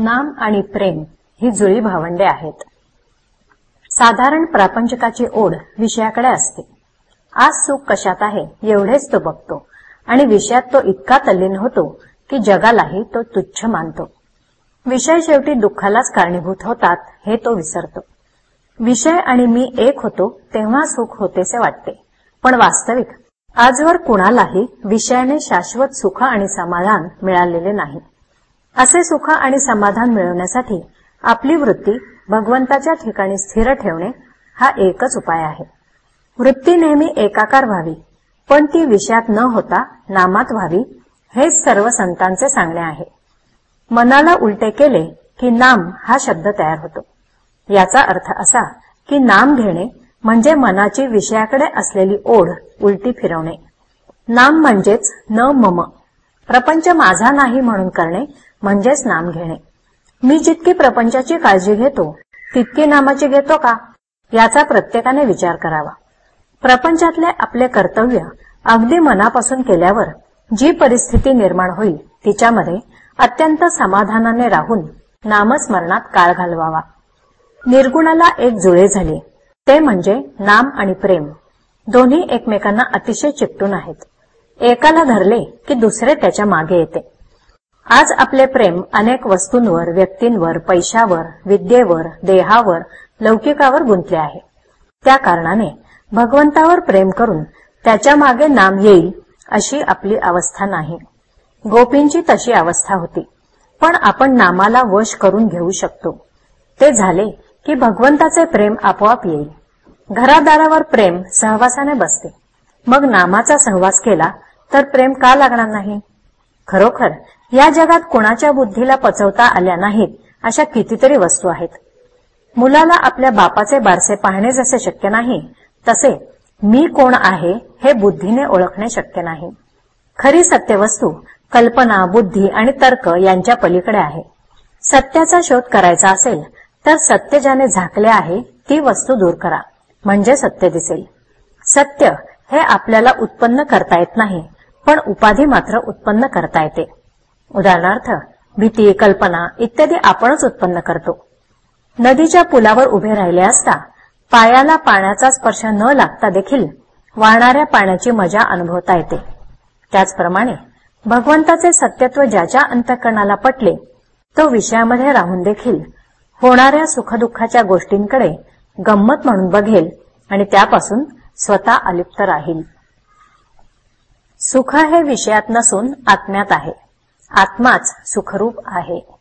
नाम आणि प्रेम ही जुळी भावंडे आहेत. साधारण प्रापंचकाची ओढ विषयाकडे असते. आज सुख कशात आहे एवढेच तो बघतो आणि विषयात तो इतका तल्लीन होतो की जगालाही तो तुच्छ मानतो. विषय शेवटी दुःखालाच कारणीभूत होतात हे तो विसरतो. विषय आणि मी एक होतो तेव्हा सुख होतेसे वाटते. पण वास्तविक आजवर कुणालाही विषयाने शाश्वत सुख आणि समाधान मिळालेले नाही. असे सुख आणि समाधान मिळवण्यासाठी आपली वृत्ती भगवंताच्या ठिकाणी स्थिर ठेवणे हा एकच उपाय आहे. वृत्ती नेहमी एकाकार व्हावी पण ती विषयात न होता नामात व्हावी हेच सर्व संतांचे सांगणे आहे. मनाला उलटे केले की नाम हा शब्द तयार होतो. याचा अर्थ असा की नाम घेणे म्हणजे मनाची विषयाकडे असलेली ओढ उलटी फिरवणे. नाम म्हणजेच न मम. प्रपंच माझा नाही म्हणून करणे म्हणजेच नाम घेणे. मी जितकी प्रपंचाची काळजी घेतो तितकी नामाची घेतो का? याचा प्रत्येकाने विचार करावा. प्रपंचातले आपले कर्तव्य अगदी मनापासून केल्यावर जी परिस्थिती निर्माण होईल तिच्यामध्ये अत्यंत समाधानाने राहून नामस्मरणात काळ घालवावा. निर्गुणाला एक जुळे झाले ते म्हणजे नाम आणि प्रेम. दोन्ही एकमेकांना अतिशय चिकटून आहेत. एकाला धरले की दुसरे त्याच्यामागे येते. आज आपले प्रेम अनेक वस्तूंवर व्यक्तींवर पैशावर विद्येवर देहावर लौकिकावर गुंतले आहे. त्या कारणाने भगवंतावर प्रेम करून त्याच्यामागे नाम येईल अशी आपली अवस्था नाही. गोपींची तशी अवस्था होती. पण आपण नामाला वश करून घेऊ शकतो. ते झाले की भगवंताचे प्रेम आपोआप येईल. घरादारावर प्रेम सहवासाने बसते. मग नामाचा सहवास केला तर प्रेम का लागणार नाही? खरोखर या जगात कोणाच्या बुद्धीला पचवता आल्या नाहीत अशा कितीतरी वस्तू आहेत. मुलाला आपल्या बापाचे बारसे पाहणे जसे शक्य नाही तसे मी कोण आहे हे बुद्धीने ओळखणे शक्य नाही. खरी सत्यवस्तू कल्पना बुद्धी आणि तर्क यांच्या पलीकडे आहे. सत्याचा शोध करायचा असेल तर सत्य ज्याने झाकले आहे ती वस्तू दूर करा. म्हणजे सत्य दिसेल. सत्य हे आपल्याला उत्पन्न करता येत नाही पण उपाधी मात्र उत्पन्न करता येते. उदाहरणार्थ भीती कल्पना इत्यादी आपणच उत्पन्न करतो. नदीच्या पुलावर उभे राहिले असता पायाला पाण्याचा स्पर्श न लागता देखील वाहणाऱ्या पाण्याची मजा अनुभवता येते. त्याचप्रमाणे भगवंताचे सत्यत्व ज्याच्या अंतकरणाला पटले तो विषयामध्ये राहून देखील होणाऱ्या सुखदुःखाच्या गोष्टींकडे गंमत म्हणून बघेल आणि त्यापासून स्वतः अलिप्त राहील. सुख हे विषयात नसून आत्म्यात आहे. आत्माच सुखरूप आहे.